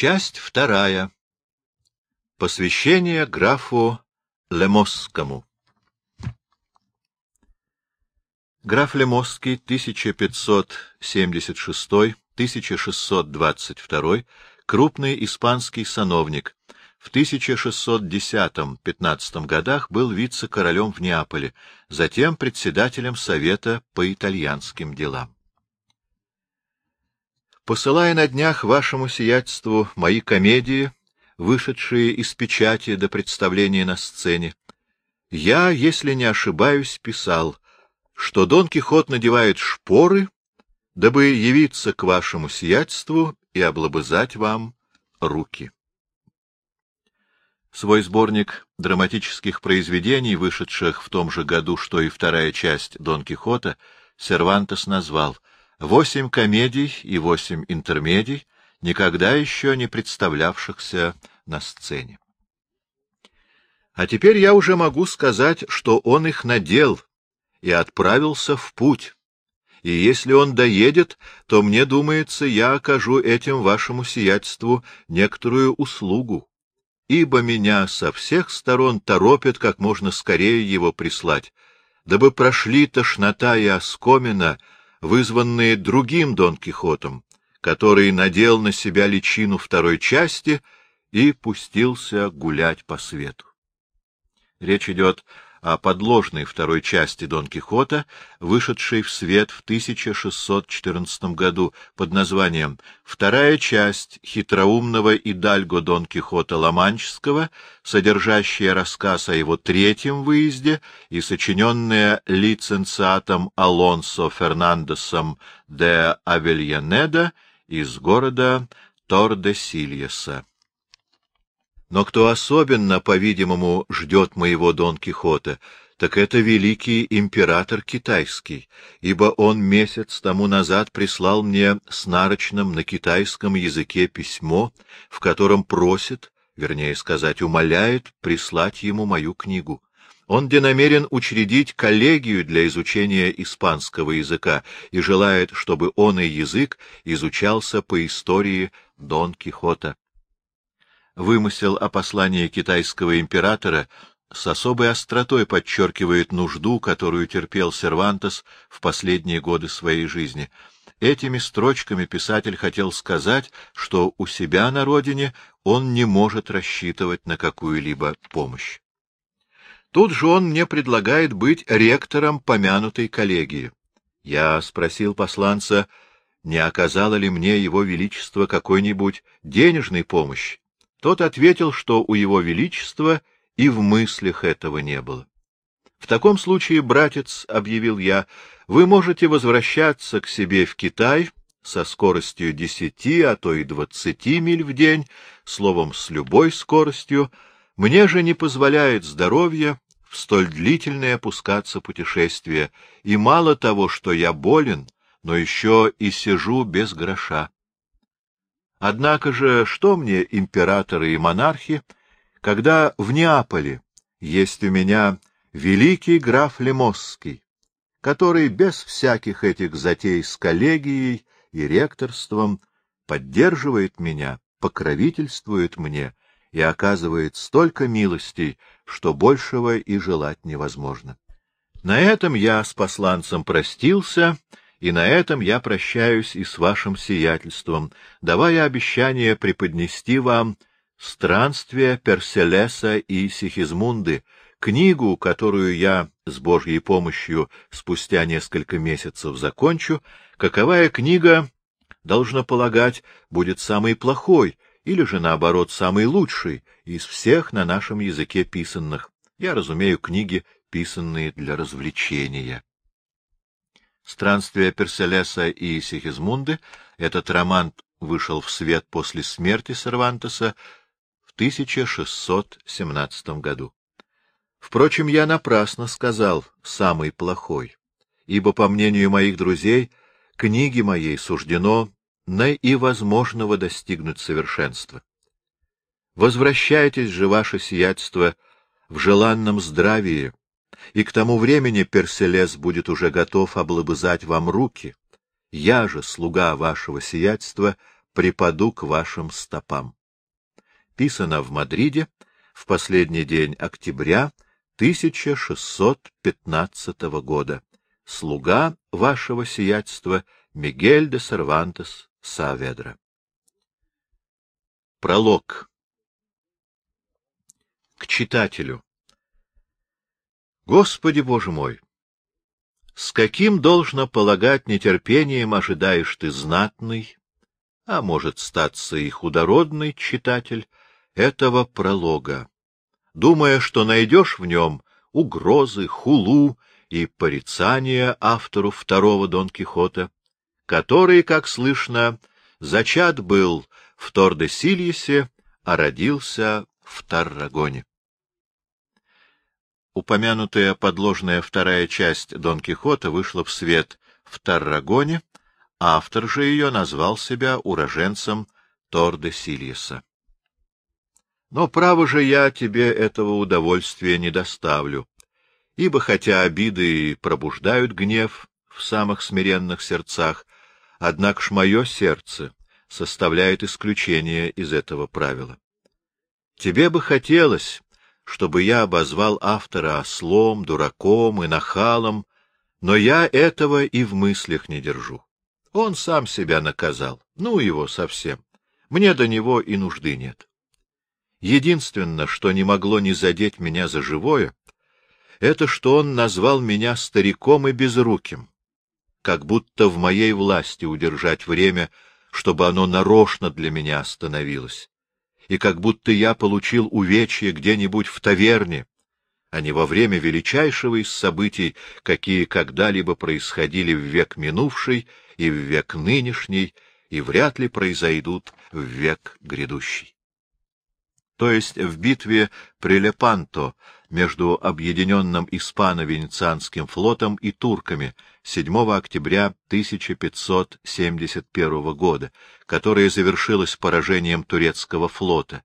Часть вторая. Посвящение графу Лемосскому. Граф Лемосский, 1576-1622, крупный испанский сановник, в 1610-15 годах был вице-королем в Неаполе, затем председателем Совета по итальянским делам. Посылая на днях вашему сиятельству мои комедии, вышедшие из печати до представления на сцене, я, если не ошибаюсь, писал, что Дон Кихот надевает шпоры, дабы явиться к вашему сиятельству и облобызать вам руки. Свой сборник драматических произведений, вышедших в том же году, что и вторая часть Дон Кихота, Сервантес назвал «Восемь комедий и восемь интермедий, никогда еще не представлявшихся на сцене». А теперь я уже могу сказать, что он их надел и отправился в путь. И если он доедет, то, мне думается, я окажу этим вашему сиятельству некоторую услугу ибо меня со всех сторон торопят как можно скорее его прислать, дабы прошли тошнота и оскомина, вызванные другим Дон Кихотом, который надел на себя личину второй части и пустился гулять по свету. Речь идет о подложной второй части Дон Кихота, вышедшей в свет в 1614 году под названием «Вторая часть хитроумного идальго Дон Кихота Ламанческого», содержащая рассказ о его третьем выезде и сочиненная лиценциатом Алонсо Фернандесом де Авельянеда из города Торде-Сильеса. Но кто особенно, по-видимому, ждет моего Дон Кихота, так это великий император китайский, ибо он месяц тому назад прислал мне с нарочным на китайском языке письмо, в котором просит, вернее сказать, умоляет прислать ему мою книгу. Он где намерен учредить коллегию для изучения испанского языка и желает, чтобы он и язык изучался по истории Дон Кихота вымысел о послании китайского императора с особой остротой подчеркивает нужду, которую терпел Сервантес в последние годы своей жизни. Этими строчками писатель хотел сказать, что у себя на родине он не может рассчитывать на какую-либо помощь. Тут же он мне предлагает быть ректором помянутой коллегии. Я спросил посланца, не оказало ли мне его величество какой-нибудь денежной помощи. Тот ответил, что у его величества и в мыслях этого не было. — В таком случае, братец, — объявил я, — вы можете возвращаться к себе в Китай со скоростью десяти, а то и двадцати миль в день, словом, с любой скоростью. Мне же не позволяет здоровье в столь длительное опускаться путешествие, и мало того, что я болен, но еще и сижу без гроша. Однако же, что мне императоры и монархи, когда в Неаполе есть у меня великий граф Лемосский, который без всяких этих затей с коллегией и ректорством поддерживает меня, покровительствует мне и оказывает столько милостей, что большего и желать невозможно. На этом я с посланцем простился и на этом я прощаюсь и с вашим сиятельством, давая обещание преподнести вам «Странствие Перселеса и Сихизмунды», книгу, которую я с Божьей помощью спустя несколько месяцев закончу, каковая книга, должно полагать, будет самой плохой или же, наоборот, самой лучшей из всех на нашем языке писанных. Я разумею книги, писанные для развлечения. Странствия Перселеса и Сихизмунды, этот роман вышел в свет после смерти Сервантеса в 1617 году. Впрочем, я напрасно сказал «самый плохой», ибо, по мнению моих друзей, книге моей суждено на и возможного достигнуть совершенства. Возвращайтесь же, ваше сиятельство, в желанном здравии, и к тому времени Перселес будет уже готов облобызать вам руки. Я же, слуга вашего сиятельства, припаду к вашим стопам. Писано в Мадриде в последний день октября 1615 года. Слуга вашего сиятельства Мигель де Сервантес Саведра. Пролог. К читателю. Господи Боже мой! С каким должно полагать нетерпением ожидаешь ты знатный, а может статься и худородный читатель этого пролога, думая, что найдешь в нем угрозы, хулу и порицания автору второго Дон Кихота, который, как слышно, зачат был в Тордесильесе, а родился в Таррагоне. Упомянутая подложная вторая часть Дон Кихота вышла в свет в Таррагоне, автор же ее назвал себя уроженцем Тордесильеса. Но, право же, я тебе этого удовольствия не доставлю, ибо хотя обиды пробуждают гнев в самых смиренных сердцах, однако ж мое сердце составляет исключение из этого правила. Тебе бы хотелось, чтобы я обозвал автора ослом, дураком и нахалом, но я этого и в мыслях не держу. Он сам себя наказал, ну его совсем. Мне до него и нужды нет. Единственное, что не могло не задеть меня за живое, это что он назвал меня стариком и безруким, как будто в моей власти удержать время, чтобы оно нарочно для меня остановилось, и как будто я получил увечье где-нибудь в таверне, а не во время величайшего из событий, какие когда-либо происходили в век минувший и в век нынешний, и вряд ли произойдут в век грядущий. То есть в битве при Лепанто между объединенным испано-венецианским флотом и турками 7 октября 1571 года, которая завершилась поражением турецкого флота.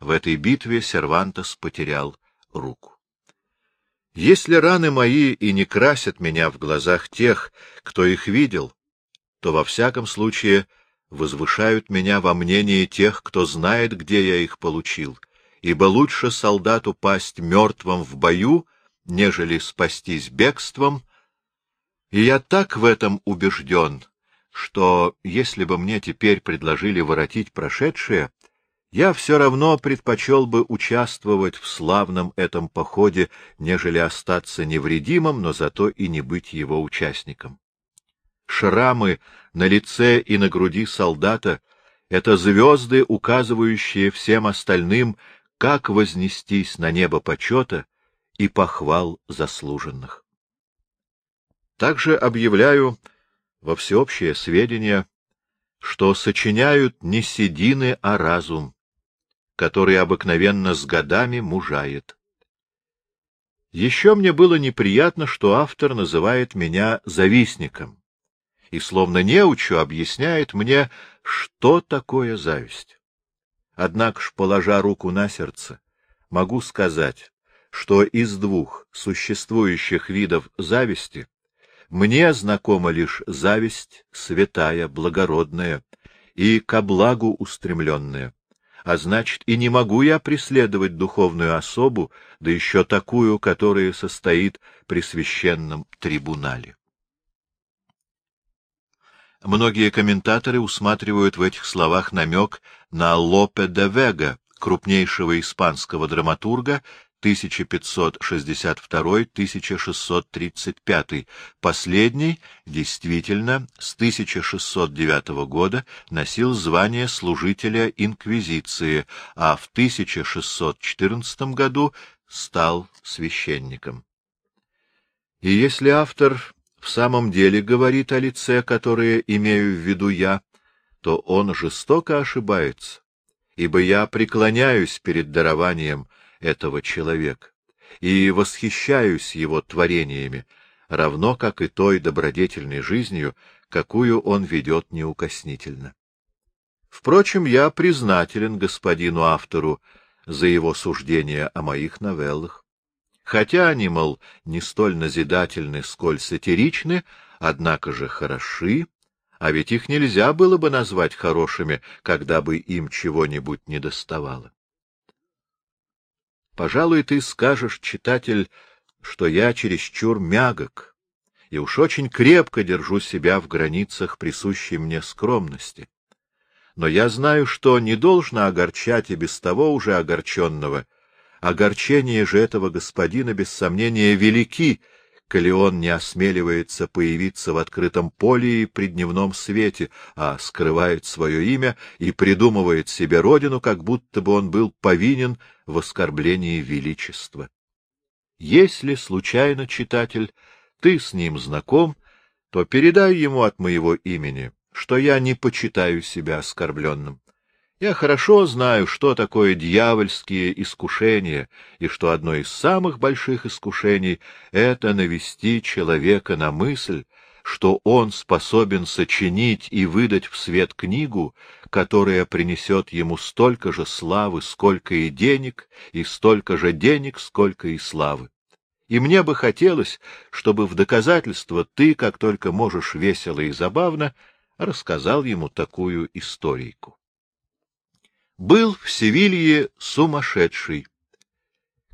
В этой битве Сервантес потерял руку. Если раны мои и не красят меня в глазах тех, кто их видел, то во всяком случае возвышают меня во мнении тех, кто знает, где я их получил, ибо лучше солдату пасть мертвым в бою, нежели спастись бегством, и я так в этом убежден, что если бы мне теперь предложили воротить прошедшее, я все равно предпочел бы участвовать в славном этом походе, нежели остаться невредимым, но зато и не быть его участником. Шрамы на лице и на груди солдата — это звезды, указывающие всем остальным, как вознестись на небо почета и похвал заслуженных. Также объявляю во всеобщее сведения, что сочиняют не седины, а разум, который обыкновенно с годами мужает. Еще мне было неприятно, что автор называет меня завистником и словно неучу объясняет мне, что такое зависть. Однако ж, положа руку на сердце, могу сказать, что из двух существующих видов зависти мне знакома лишь зависть святая, благородная и ко благу устремленная, а значит, и не могу я преследовать духовную особу, да еще такую, которая состоит при священном трибунале. Многие комментаторы усматривают в этих словах намек на Лопе де Вега, крупнейшего испанского драматурга 1562-1635. Последний, действительно, с 1609 года носил звание служителя инквизиции, а в 1614 году стал священником. И если автор в самом деле говорит о лице, которое имею в виду я, то он жестоко ошибается, ибо я преклоняюсь перед дарованием этого человека и восхищаюсь его творениями, равно как и той добродетельной жизнью, какую он ведет неукоснительно. Впрочем, я признателен господину автору за его суждение о моих новеллах. Хотя они, мол, не столь назидательны, сколь сатиричны, однако же хороши, а ведь их нельзя было бы назвать хорошими, когда бы им чего-нибудь не доставало. Пожалуй, ты скажешь, читатель, что я чересчур мягок, и уж очень крепко держу себя в границах присущей мне скромности. Но я знаю, что не должно огорчать и без того уже огорченного. Огорчение же этого господина, без сомнения, велики, коли он не осмеливается появиться в открытом поле и при дневном свете, а скрывает свое имя и придумывает себе родину, как будто бы он был повинен в оскорблении величества. Если, случайно, читатель, ты с ним знаком, то передай ему от моего имени, что я не почитаю себя оскорбленным. Я хорошо знаю, что такое дьявольские искушения, и что одно из самых больших искушений — это навести человека на мысль, что он способен сочинить и выдать в свет книгу, которая принесет ему столько же славы, сколько и денег, и столько же денег, сколько и славы. И мне бы хотелось, чтобы в доказательство ты, как только можешь весело и забавно, рассказал ему такую историйку был в Севилье сумасшедший,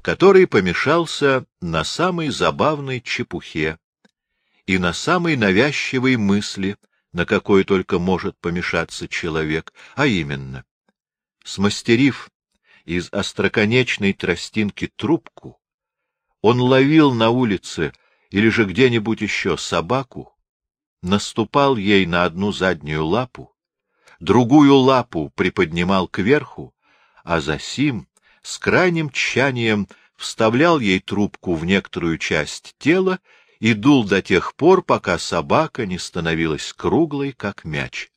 который помешался на самой забавной чепухе и на самой навязчивой мысли, на какой только может помешаться человек, а именно, смастерив из остроконечной тростинки трубку, он ловил на улице или же где-нибудь еще собаку, наступал ей на одну заднюю лапу другую лапу приподнимал кверху, а засим с крайним тщанием вставлял ей трубку в некоторую часть тела и дул до тех пор, пока собака не становилась круглой, как мяч.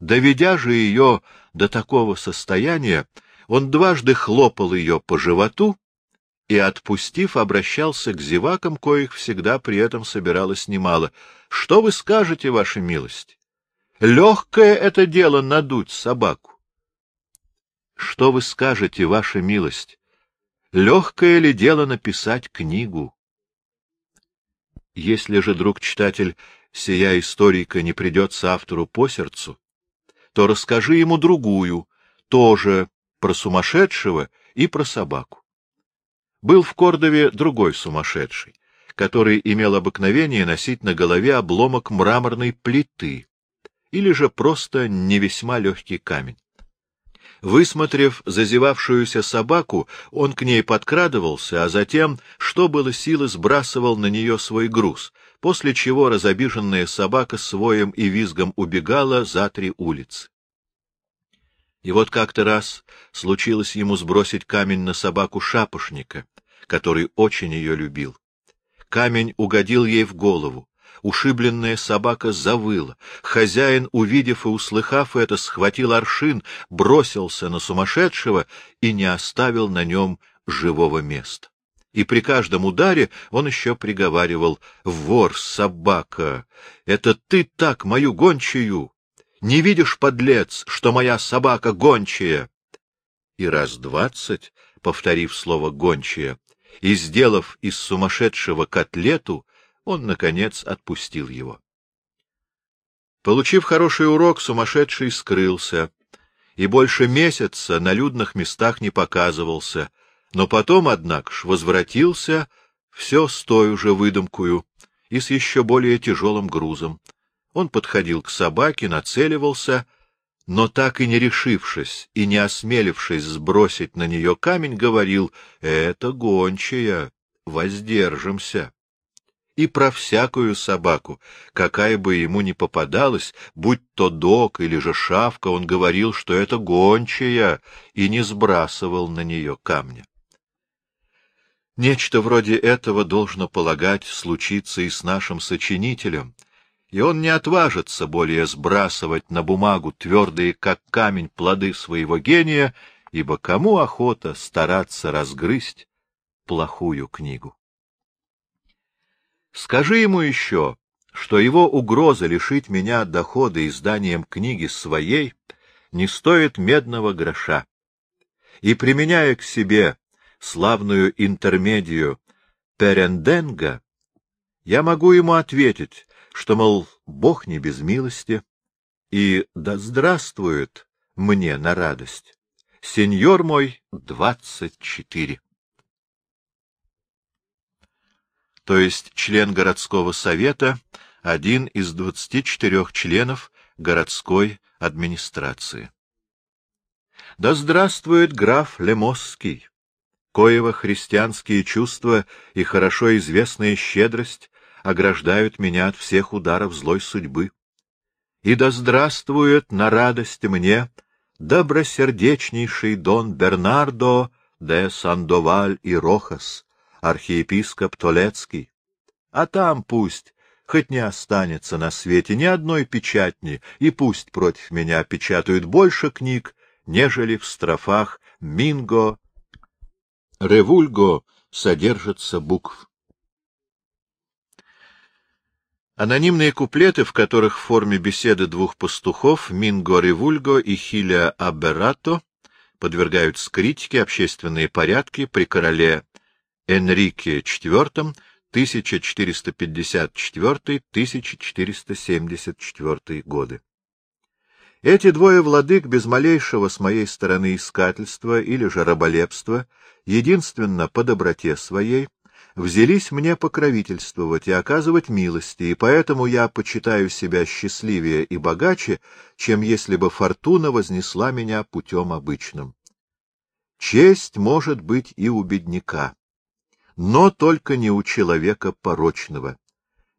Доведя же ее до такого состояния, он дважды хлопал ее по животу и, отпустив, обращался к зевакам, коих всегда при этом собиралось немало. — Что вы скажете, ваша милость? Легкое это дело надуть собаку. Что вы скажете, ваша милость? Легкое ли дело написать книгу? Если же, друг-читатель, сия историка не придется автору по сердцу, то расскажи ему другую, тоже про сумасшедшего и про собаку. Был в Кордове другой сумасшедший, который имел обыкновение носить на голове обломок мраморной плиты, или же просто не весьма легкий камень. Высмотрев зазевавшуюся собаку, он к ней подкрадывался, а затем, что было силы, сбрасывал на нее свой груз, после чего разобиженная собака с воем и визгом убегала за три улицы. И вот как-то раз случилось ему сбросить камень на собаку шапошника, который очень ее любил. Камень угодил ей в голову, Ушибленная собака завыла. Хозяин, увидев и услыхав это, схватил аршин, бросился на сумасшедшего и не оставил на нем живого места. И при каждом ударе он еще приговаривал «Вор, собака! Это ты так мою гончую! Не видишь, подлец, что моя собака гончая?» И раз двадцать, повторив слово «гончая», и сделав из сумасшедшего котлету, он, наконец, отпустил его. Получив хороший урок, сумасшедший скрылся и больше месяца на людных местах не показывался, но потом, однако ж, возвратился все с той же выдумкою и с еще более тяжелым грузом. Он подходил к собаке, нацеливался, но так и не решившись и не осмелившись сбросить на нее камень, говорил — это гончая, воздержимся и про всякую собаку, какая бы ему ни попадалась, будь то дог или же шавка, он говорил, что это гончая, и не сбрасывал на нее камня. Нечто вроде этого, должно полагать, случиться и с нашим сочинителем, и он не отважится более сбрасывать на бумагу твердые, как камень, плоды своего гения, ибо кому охота стараться разгрызть плохую книгу? Скажи ему еще, что его угроза лишить меня дохода изданием книги своей не стоит медного гроша. И, применяя к себе славную интермедию Перенденга, я могу ему ответить, что, мол, Бог не без милости, и да здравствует мне на радость. Сеньор мой, двадцать четыре. То есть член городского совета, один из двадцати четырех членов городской администрации. Да здравствует граф Лемосский, коего христианские чувства и хорошо известная щедрость ограждают меня от всех ударов злой судьбы. И да здравствует на радость мне добросердечнейший Дон Бернардо де Сандоваль и Рохас, архиепископ Толецкий. А там пусть хоть не останется на свете ни одной печатни, и пусть против меня печатают больше книг, нежели в строфах «Минго», «Ревульго» содержится букв. Анонимные куплеты, в которых в форме беседы двух пастухов, Минго Ревульго и Хиля Аберато, подвергают критике общественные порядки при короле Энрике IV 1454-1474 годы. Эти двое владык без малейшего с моей стороны искательства или же раболепства, единственно по доброте своей, взялись мне покровительствовать и оказывать милости, и поэтому я почитаю себя счастливее и богаче, чем если бы фортуна вознесла меня путем обычным. Честь может быть и у бедняка, но только не у человека порочного.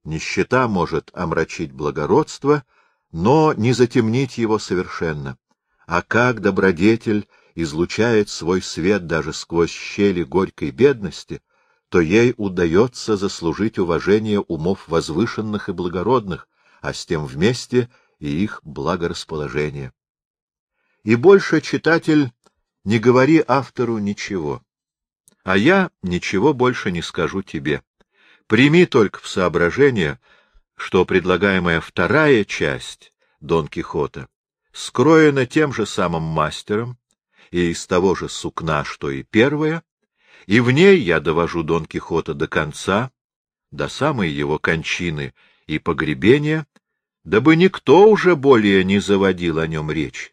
Нищета может омрачить благородство, но не затемнить его совершенно. А как добродетель излучает свой свет даже сквозь щели горькой бедности, то ей удается заслужить уважение умов возвышенных и благородных, а с тем вместе и их благорасположение. И больше, читатель, не говори автору ничего, а я ничего больше не скажу тебе. Прими только в соображение, что предлагаемая вторая часть Дон Кихота скроена тем же самым мастером и из того же сукна, что и первая, и в ней я довожу Дон Кихота до конца, до самой его кончины и погребения, дабы никто уже более не заводил о нем речь,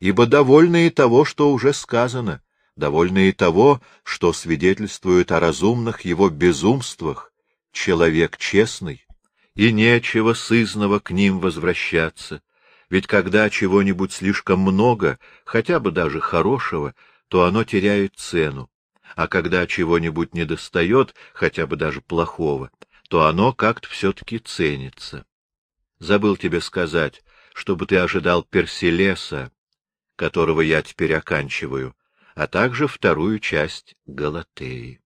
ибо довольны и того, что уже сказано, довольны и того, что свидетельствует о разумных его безумствах, человек честный, и нечего сызного к ним возвращаться, ведь когда чего-нибудь слишком много, хотя бы даже хорошего, то оно теряет цену, а когда чего-нибудь недостает, хотя бы даже плохого, то оно как-то все-таки ценится. Забыл тебе сказать, чтобы ты ожидал Перселеса, которого я теперь оканчиваю, а также вторую часть Галатеи.